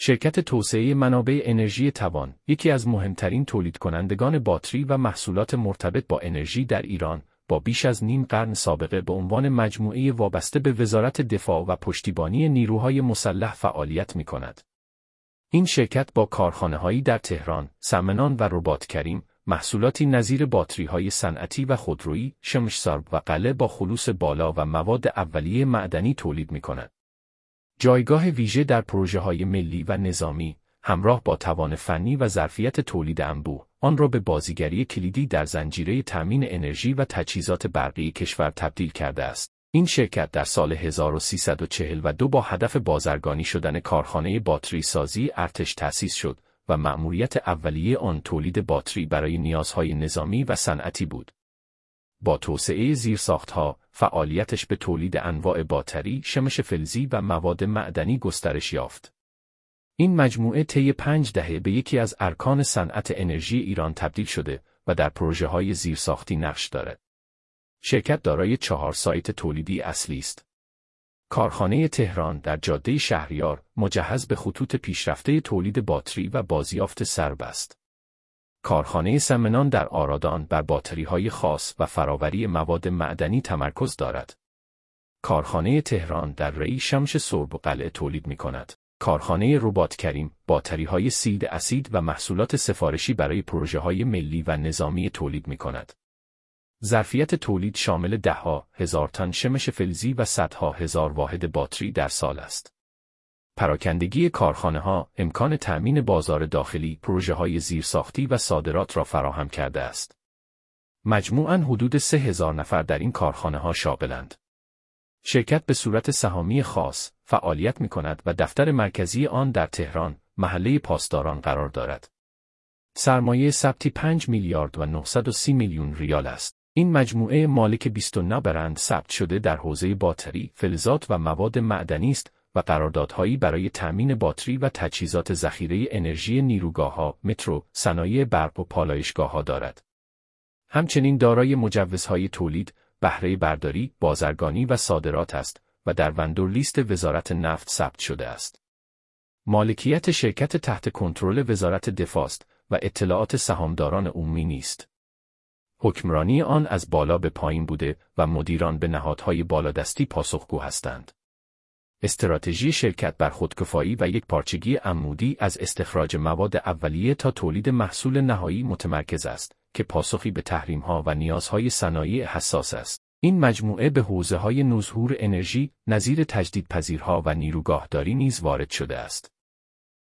شرکت توسعه منابع انرژی توان، یکی از مهمترین تولید کنندگان باتری و محصولات مرتبط با انرژی در ایران، با بیش از نیم قرن سابقه به عنوان مجموعه وابسته به وزارت دفاع و پشتیبانی نیروهای مسلح فعالیت می کند. این شرکت با کارخانه‌هایی در تهران، سمنان و رباط کریم، محصولاتی نظیر های صنعتی و خودرویی، شمشسارب و قله با خلوص بالا و مواد اولیه معدنی تولید می کند. جایگاه ویژه در پروژه های ملی و نظامی، همراه با توان فنی و ظرفیت تولید انبوه، آن را به بازیگری کلیدی در زنجیره تأمین انرژی و تجهیزات برقی کشور تبدیل کرده است. این شرکت در سال 1342 با هدف بازرگانی شدن کارخانه باتری سازی ارتش تأسیس شد و مأموریت اولیه آن تولید باتری برای نیازهای نظامی و صنعتی بود. با توسعه زیرساختها، فعالیتش به تولید انواع باتری، شمش فلزی و مواد معدنی گسترش یافت. این مجموعه طی پنج دهه به یکی از ارکان صنعت انرژی ایران تبدیل شده و در پروژه های زیرساختی نقش دارد. شرکت دارای چهار سایت تولیدی اصلی است. کارخانه تهران در جاده شهریار مجهز به خطوط پیشرفته تولید باتری و بازیافت سرب است. کارخانه سمنان در آرادان بر باتری های خاص و فراوری مواد معدنی تمرکز دارد. کارخانه تهران در ری شمش سرب و قلعه تولید می کند. کارخانه ربات کریم باتری های سید اسید و محصولات سفارشی برای پروژه های ملی و نظامی تولید می کند. ظرفیت تولید شامل دهها هزار تن شمش فلزی و صدها هزار واحد باتری در سال است. پراکندگی کارخانه ها امکان تأمین بازار داخلی، پروژه های زیرساختی و صادرات را فراهم کرده است. مجموعاً حدود سه هزار نفر در این کارخانه ها شاغلند. شرکت به صورت سهامی خاص فعالیت می کند و دفتر مرکزی آن در تهران، محله پاسداران قرار دارد. سرمایه ثبتی 5 میلیارد و 930 میلیون ریال است. این مجموعه مالک 29 برند ثبت شده در حوزه باتری، فلزات و مواد معدنی است و قراردادهایی برای تأمین باتری و تجهیزات ذخیره انرژی نیروگاهها، مترو، صنایع برق و پالایشگاهها دارد. همچنین دارای مجوزهای تولید، بهره برداری، بازرگانی و صادرات است و در وندور لیست وزارت نفت ثبت شده است. مالکیت شرکت تحت کنترل وزارت دفاع است و اطلاعات سهامداران عمومی نیست. حکمرانی آن از بالا به پایین بوده و مدیران به نهادهای بالادستی پاسخگو هستند. استراتژی شرکت بر خودکفایی و یک پارچگی عمودی از استخراج مواد اولیه تا تولید محصول نهایی متمرکز است که پاسخی به تحریم‌ها و نیازهای صنایع حساس است. این مجموعه به حوزه های نظهور انرژی، نظیر تجدیدپذیرها و نیروگاهداری نیز وارد شده است.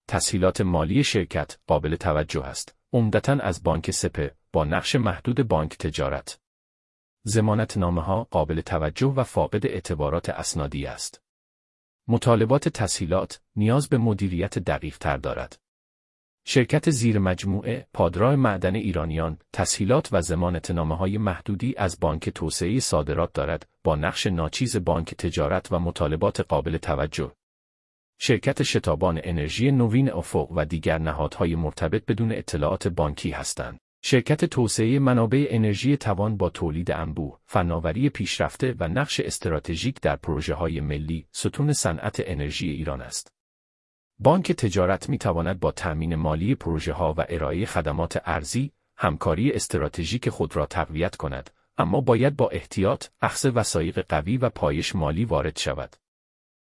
تسهیلات مالی شرکت قابل توجه است. عمدتا از بانک سپه با نقش محدود بانک تجارت. زمانت نامه ها قابل توجه و فاقد اعتبارات اسنادی است. مطالبات تسهیلات نیاز به مدیریت دقیق تر دارد. شرکت زیر مجموعه پادرای معدن ایرانیان تسهیلات و زمانت نامه های محدودی از بانک توسعه صادرات دارد با نقش ناچیز بانک تجارت و مطالبات قابل توجه. شرکت شتابان انرژی نوین افق و دیگر نهادهای مرتبط بدون اطلاعات بانکی هستند. شرکت توسعه منابع انرژی توان با تولید انبوه، فناوری پیشرفته و نقش استراتژیک در پروژه های ملی، ستون صنعت انرژی ایران است. بانک تجارت می تواند با تأمین مالی پروژه ها و ارائه خدمات ارزی، همکاری استراتژیک خود را تقویت کند، اما باید با احتیاط، اخذ وسایق قوی و پایش مالی وارد شود.